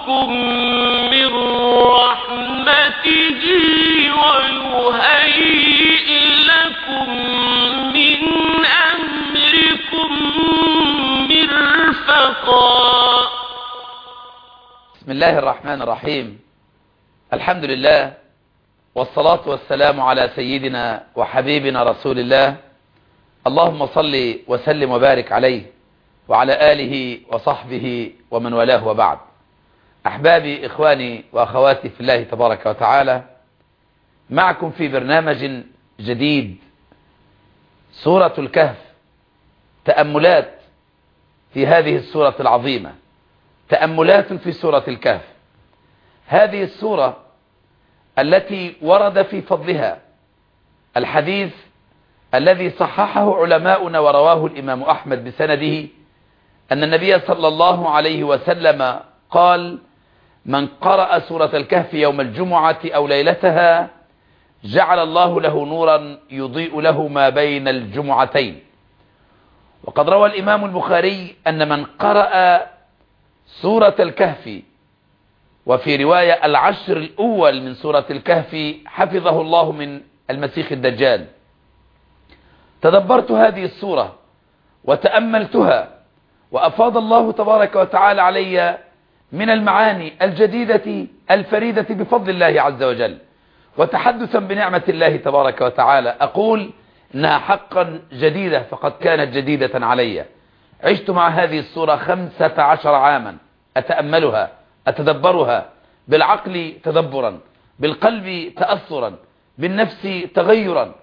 يرزقكم من رحمته ويهيئ لكم من أمركم مرفقا. بسم الله الرحمن الرحيم. الحمد لله والصلاة والسلام على سيدنا وحبيبنا رسول الله. اللهم صل وسلم وبارك عليه وعلى آله وصحبه ومن والاه وبعد. أحبابي إخواني وأخواتي في الله تبارك وتعالى معكم في برنامج جديد سورة الكهف تأملات في هذه السورة العظيمة. تأملات في سورة الكهف. هذه السورة التي ورد في فضلها الحديث الذي صححه علماؤنا ورواه الإمام أحمد بسنده أن النبي صلى الله عليه وسلم قال من قرأ سورة الكهف يوم الجمعة أو ليلتها جعل الله له نورا يضيء له ما بين الجمعتين. وقد روى الإمام البخاري أن من قرأ سورة الكهف وفي رواية العشر الأول من سورة الكهف حفظه الله من المسيح الدجال. تدبرت هذه السورة وتأملتها وأفاض الله تبارك وتعالى علي من المعاني الجديدة الفريدة بفضل الله عز وجل. وتحدثا بنعمة الله تبارك وتعالى. أقول إنها حقا جديدة فقد كانت جديدة علي. عشت مع هذه السورة خمسة عشر عاما. أتأملها أتدبرها. بالعقل تدبرا بالقلب تأثرا بالنفس تغيرا.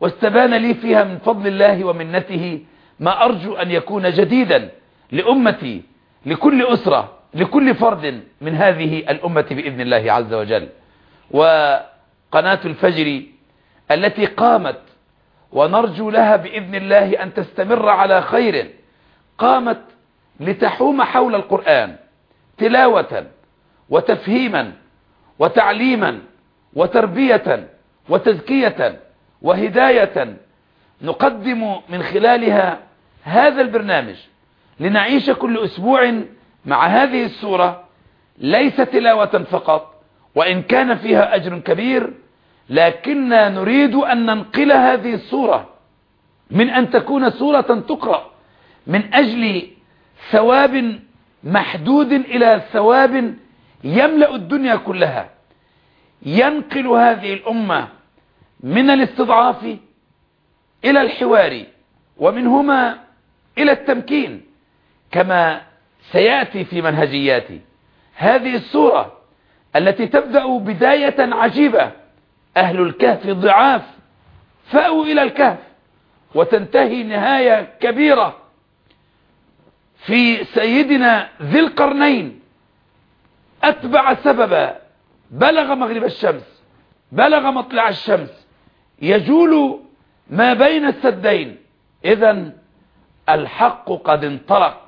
واستبان لي فيها من فضل الله ومنته ما أرجو أن يكون جديدا لأمتي لكل أسرة لكل فرد من هذه الأمة بإذن الله عز وجل. وقناة الفجر التي قامت ونرجو لها بإذن الله أن تستمر على خير قامت لتحوم حول القرآن تلاوة وتفهيما وتعليما وتربية وتزكية وهداية. نقدم من خلالها هذا البرنامج لنعيش كل أسبوع مع هذه السورة ليس تلاوة فقط وإن كان فيها أجر كبير لكننا نريد أن ننقل هذه السورة من أن تكون سورة تقرأ من أجل ثواب محدود إلى ثواب يملأ الدنيا كلها. ينقل هذه الأمة من الاستضعاف إلى الحوار ومنهما إلى التمكين كما سيأتي في منهجياتي. هذه السورة التي تبدأ بداية عجيبة. أهل الكهف ضعاف فأوا إلى الكهف وتنتهي نهاية كبيرة. في سيدنا ذي القرنين أتبع سببا بلغ مغرب الشمس بلغ مطلع الشمس يجول ما بين السدين. إذا الحق قد انطلق.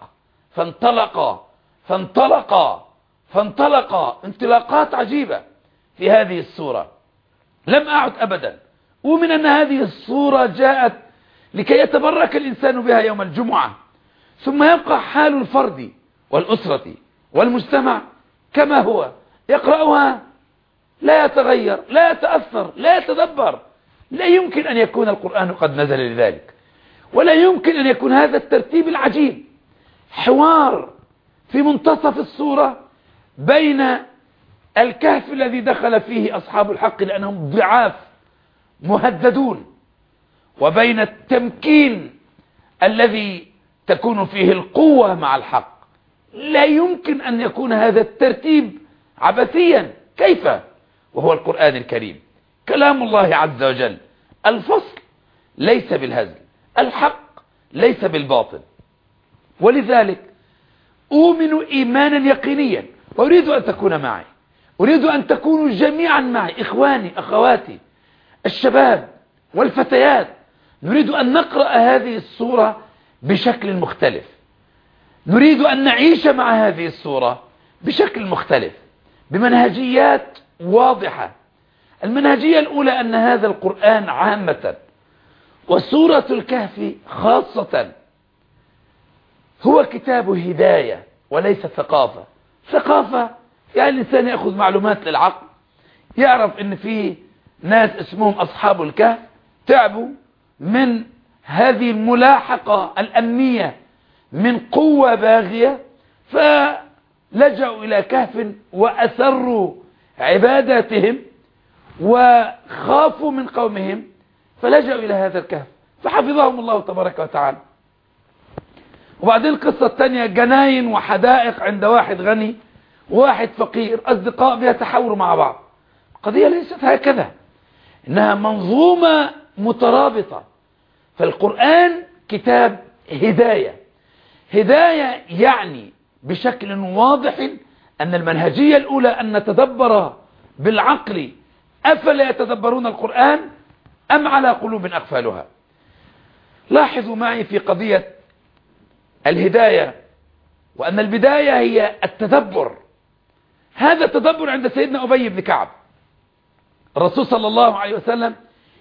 فانطلق فانطلق فانطلق. انطلاقات عجيبة في هذه السورة. لم أعد أبدا. ومن أن هذه الصورة جاءت لكي يتبرك الإنسان بها يوم الجمعة. ثم يبقى حال الفرد والأسرة والمجتمع كما هو. يقرأها لا يتغير لا يتأثر لا يتدبر. لا يمكن أن يكون القرآن قد نزل لذلك. ولا يمكن أن يكون هذا الترتيب العجيب. حوار في منتصف الصورة بين الكهف الذي دخل فيه أصحاب الحق لأنهم ضعاف مهددون وبين التمكين الذي تكون فيه القوة مع الحق. لا يمكن أن يكون هذا الترتيب عبثيا. كيف؟ وهو القرآن الكريم. كلام الله عز وجل. الفصل ليس بالهزل. الحق ليس بالباطل. ولذلك أؤمن إيمانا يقينيا وأريد أن تكون معي. أريد أن تكونوا جميعا معي إخواني أخواتي الشباب والفتيات. نريد أن نقرأ هذه الصورة بشكل مختلف. نريد أن نعيش مع هذه الصورة بشكل مختلف بمنهجيات واضحة. المنهجية الأولى أن هذا القرآن عامة وسورة الكهف خاصة. هو كتاب هداية وليس ثقافة. ثقافة يعني الإنسان يأخذ معلومات للعقل يعرف إن في ناس اسمهم أصحاب الكهف تعبوا من هذه الملاحقة الأمنية من قوة باغية فلجأوا إلى كهف وأسروا عباداتهم وخافوا من قومهم فلجأوا إلى هذا الكهف فحفظهم الله تبارك وتعالى. وبعدين القصة الثانية جناين وحدائق عند واحد غني وواحد فقير أصدقاء بيتحاوروا مع بعض. القضية ليست هكذا إنها منظومة مترابطة. فالقرآن كتاب هداية. هداية يعني بشكل واضح أن المنهجية الأولى أن نتدبر بالعقل. أفلا يتدبرون القرآن أم على قلوب أقفالها؟ لاحظوا معي في قضية الهداية. وأن البداية هي التدبر. هذا التدبر عند سيدنا أبي بن كعب. الرسول صلى الله عليه وسلم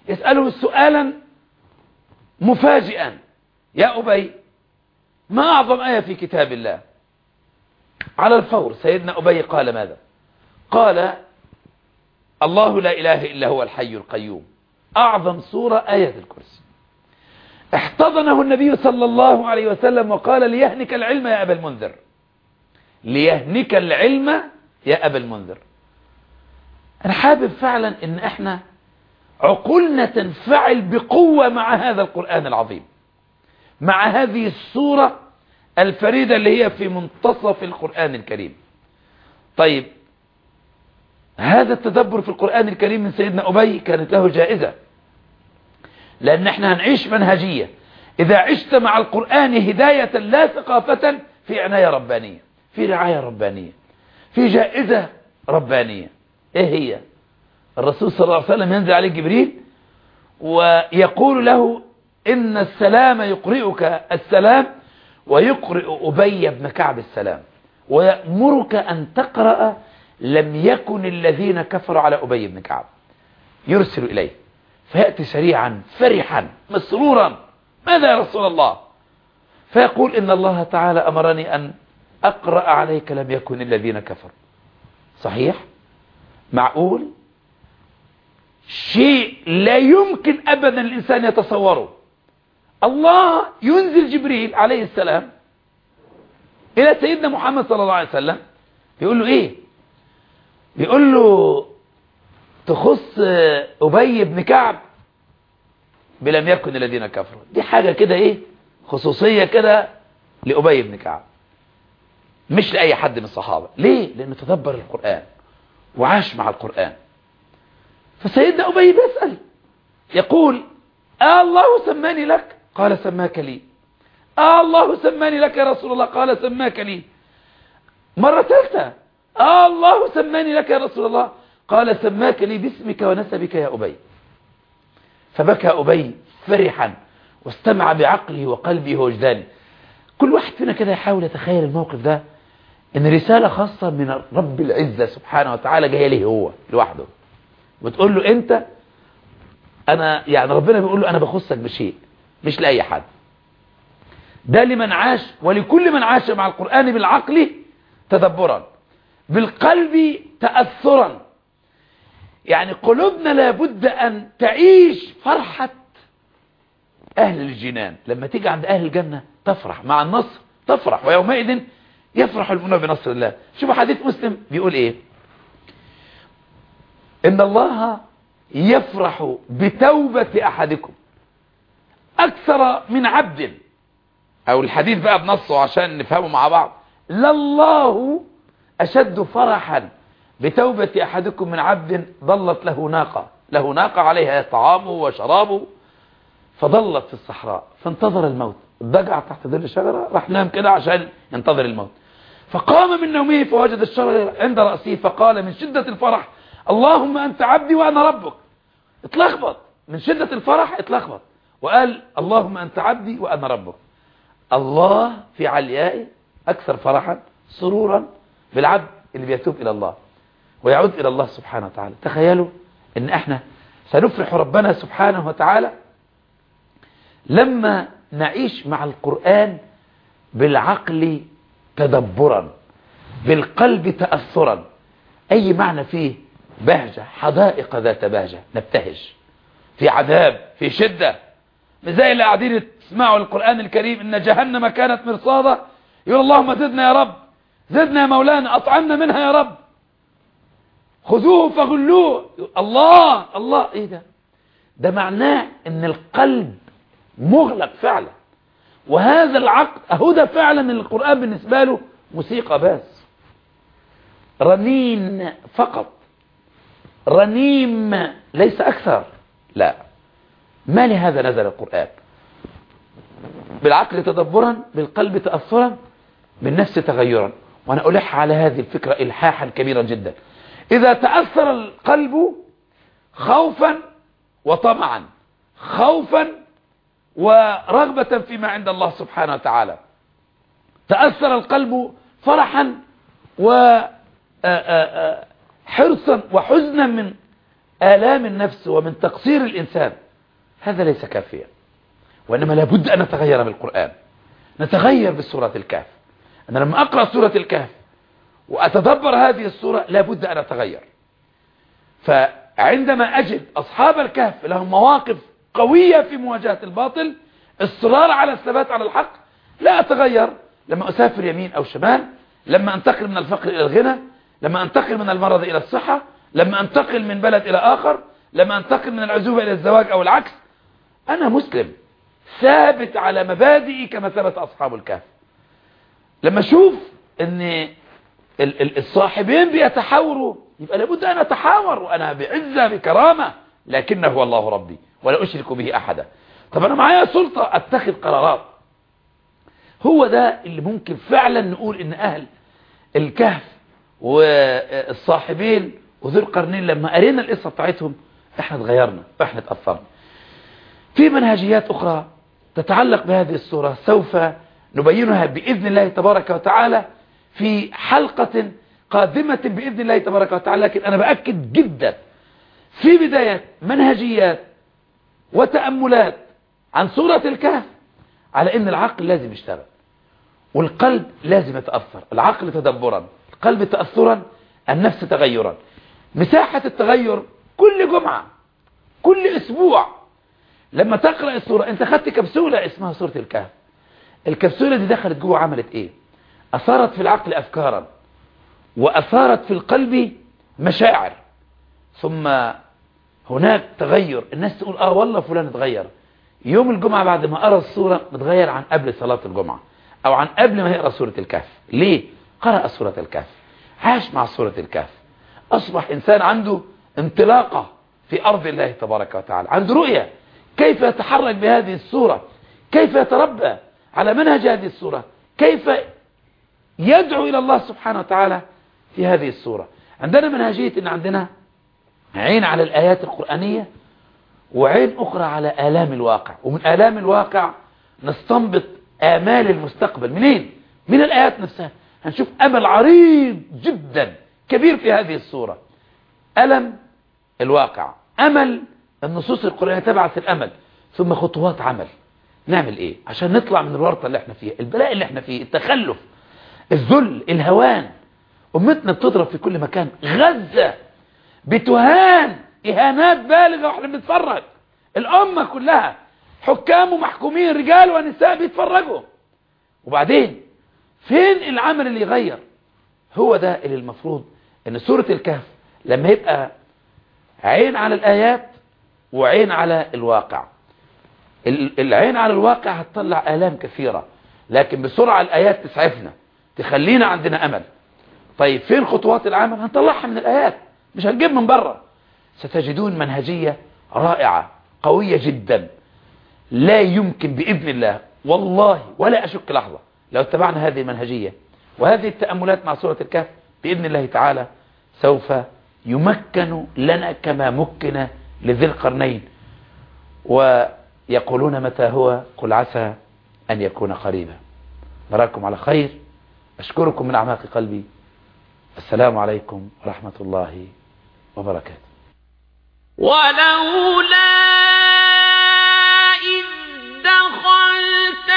يسأله سؤالا مفاجئا. يا أبي ما أعظم آية في كتاب الله؟ على الفور سيدنا أبي قال ماذا؟ قال الله لا إله إلا هو الحي القيوم. أعظم سورة آية الكرسي. احتضنه النبي صلى الله عليه وسلم وقال ليهنك العلم يا أبا المنذر. ليهنك العلم يا أبا المنذر. أنا حابب فعلا أن إحنا عقولنا تنفعل بقوة مع هذا القرآن العظيم. مع هذه السورة الفريدة اللي هي في منتصف القرآن الكريم. طيب هذا التدبر في القرآن الكريم من سيدنا أبي كانت له جائزة. لأن إحنا هنعيش منهجية. إذا عشت مع القرآن هداية لا ثقافة في عناية ربانية في رعاية ربانية في جائزة ربانية. إيه هي؟ الرسول صلى الله عليه وسلم ينزل عليه جبريل ويقول له إن السلام يقرئك السلام ويقرئ أبي بن كعب السلام ويأمرك أن تقرأ لم يكن الذين كفروا على أبي بن كعب. يرسل إليه. فيأتي سريعا فرحا مسرورا. ماذا يا رسول الله؟ فيقول إن الله تعالى أمرني أن أقرأ عليك لم يكن الذين كفروا. صحيح؟ معقول؟ شيء لا يمكن أبدا الإنسان يتصوره. الله ينزل جبريل عليه السلام إلى سيدنا محمد صلى الله عليه وسلم. بيقول له إيه؟ بيقول له تخص أبي بن كعب بلم يكن الذين كفروا. دي حاجة كده إيه؟ خصوصية كده لأبي بن كعب. مش لأي حد من الصحابة. ليه؟ لأنه تدبر القرآن وعاش مع القرآن. فسيدنا أبي بيسأل يقول آه الله سماني لك؟ قال سماك لي. آه الله سماني لك يا رسول الله؟ قال سماك لي. مرة ثالثة آه الله سماني لك يا رسول الله؟ قال سماك لي باسمك ونسبك يا أبي. فبكى أبي فرحا واستمع بعقله وقلبه ووجدانه كل واحد فينا كده يحاول يتخيل الموقف ده إن رسالة خاصة من رب العزة سبحانه وتعالى جاية له هو لوحده. وتقول له أنت أنا يعني ربنا بيقول له أنا بخصك بشيء مش لأي حد. ده لمن عاش ولكل من عاش مع القرآن بالعقل تدبرا بالقلب تأثرا. يعني قلوبنا لابد أن تعيش فرحة أهل الجنان. لما تيجي عند أهل الجنة تفرح مع النصر تفرح ويومئذ يفرح المؤمنون بنصر الله. شوفوا حديث مسلم بيقول إيه؟ إن الله يفرح بتوبة أحدكم أكثر من عبد. أو الحديث بقى بنصه عشان نفهمه مع بعض. لله أشد فرحا. بتوبة أحدكم من عبد ضلت له ناقة. له ناقة عليها طعامه وشرابه فضلت في الصحراء فانتظر الموت. ضجع تحت ظل شجرة راح نام كده عشان ينتظر الموت. فقام من نومه فوجد الشجرة عند رأسه فقال من شدة الفرح اللهم أنت عبدي وأنا ربك. اتلخبط. من شدة الفرح اتلخبط. وقال اللهم أنت عبدي وأنا ربك. الله في عليائه أكثر فرحا سرورا بالعبد اللي بيتوب إلى الله. ويعود إلى الله سبحانه وتعالى. تخيلوا إن إحنا سنفرح ربنا سبحانه وتعالى لما نعيش مع القرآن بالعقل تدبرا بالقلب تأثرا. أي معنى فيه؟ بهجة حدائق ذات بهجة نبتهج. في عذاب في شدة. زي اللي قاعدين تسمعوا القرآن الكريم إن جهنم كانت مرصادة. يقول اللهم زدنا يا رب. زدنا يا مولانا أطعمنا منها يا رب. خذوه فغلوه. الله الله. إيه ده؟ ده معناه إن القلب مغلق فعلا. وهذا العقد اهو ده فعلا القرآن بالنسبة له موسيقى بس. رنين فقط. رنيم ليس أكثر. لا. ما لهذا نزل القرآن؟ بالعقل تدبرا بالقلب تأثرا بالنفس تغيرا. وأنا ألح على هذه الفكرة إلحاحا كبيرا جدا. إذا تأثر القلب خوفا وطمعا خوفا ورغبة فيما عند الله سبحانه وتعالى. تأثر القلب فرحا وحرصا وحزنا من آلام النفس ومن تقصير الإنسان. هذا ليس كافيا وإنما لابد أن نتغير بالقرآن نتغير بالسورة الكهف. أنا لما أقرأ سورة الكهف وأتدبر هذه السورة لابد أن أتغير. فعندما أجد أصحاب الكهف لهم مواقف قوية في مواجهة الباطل إصرار على الثبات على الحق لا أتغير. لما أسافر يمين أو شمال لما أنتقل من الفقر إلى الغنى لما أنتقل من المرض إلى الصحة لما أنتقل من بلد إلى آخر لما أنتقل من العزوبة إلى الزواج أو العكس أنا مسلم ثابت على مبادئي كما ثبت أصحاب الكهف. لما أشوف أن الصاحبين بيتحاوروا. يبقى لابد أن أتحاور وأنا بعزة بكرامة لكنه هو الله ربي ولا أشرك به أحدا. طب أنا معايا سلطة أتخذ قرارات. هو ده اللي ممكن فعلا نقول إن أهل الكهف والصاحبين وذو القرنين لما قرينا القصة بتاعتهم إحنا اتغيرنا إحنا اتأثرنا. في منهجيات أخرى تتعلق بهذه الصورة سوف نبينها بإذن الله تبارك وتعالى. في حلقة قادمة بإذن الله تبارك وتعالى لكن أنا بأكد جدا في بداية منهجيات وتأملات عن سورة الكهف على إن العقل لازم يشتغل والقلب لازم يتأثر العقل تدبرا القلب تأثرا النفس تغيرا. مساحة التغير كل جمعة كل أسبوع. لما تقرأ السورة أنت خدت كبسولة اسمها سورة الكهف. الكبسولة دي دخلت جوه عملت إيه؟ أثارت في العقل أفكارا وأثارت في القلب مشاعر. ثم هناك تغير الناس تقول آه والله فلان اتغير. يوم الجمعة بعد ما قرأ السورة متغير عن قبل صلاة الجمعة أو عن قبل ما يقرأ سورة الكهف. ليه؟ قرأ سورة الكهف. عاش مع سورة الكهف. أصبح إنسان عنده انطلاقة في أرض الله تبارك وتعالى. عنده رؤية. كيف يتحرك بهذه السورة؟ كيف يتربى على منهج هذه السورة؟ كيف يدعو إلى الله سبحانه وتعالى في هذه السورة. عندنا منهجية إن عندنا عين على الآيات القرآنية وعين أخرى على آلام الواقع. ومن آلام الواقع نستنبط آمال المستقبل. منين؟ من الآيات نفسها. هنشوف أمل عريض جدا كبير في هذه الصورة ألم الواقع. أمل النصوص القرآنية تبعث الأمل. ثم خطوات عمل. نعمل إيه؟ عشان نطلع من الورطة اللي إحنا فيها البلاء اللي إحنا فيه التخلف. الذل الهوان. أمتنا بتضرب في كل مكان. غزة بتهان إهانات بالغة وإحنا بنتفرج. الأمة كلها حكام ومحكومين رجال ونساء بيتفرجوا. وبعدين فين العمل اللي يغير؟ هو ده اللي المفروض إن سورة الكهف لما يبقى عين على الآيات وعين على الواقع. العين على الواقع هتطلع آلام كثيرة. لكن بسرعة الآيات تسعفنا. تخلينا عندنا أمل. طيب فين خطوات العمل؟ هنطلعها من الآيات مش هنجيب من بره ستجدون منهجية رائعة قوية جدا. لا يمكن بإذن الله والله ولا أشك لحظة لو اتبعنا هذه المنهجية وهذه التأملات مع سورة الكهف بإذن الله تعالى سوف يمكن لنا كما مكن لذي القرنين. ويقولون متى هو؟ قل عسى أن يكون قريبا. نراكم على خير. أشكركم من أعماق قلبي. السلام عليكم ورحمة الله وبركاته. ولولا إذ دخلت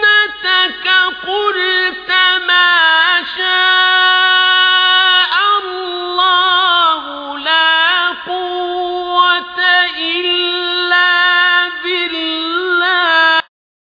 جنتك قلت ما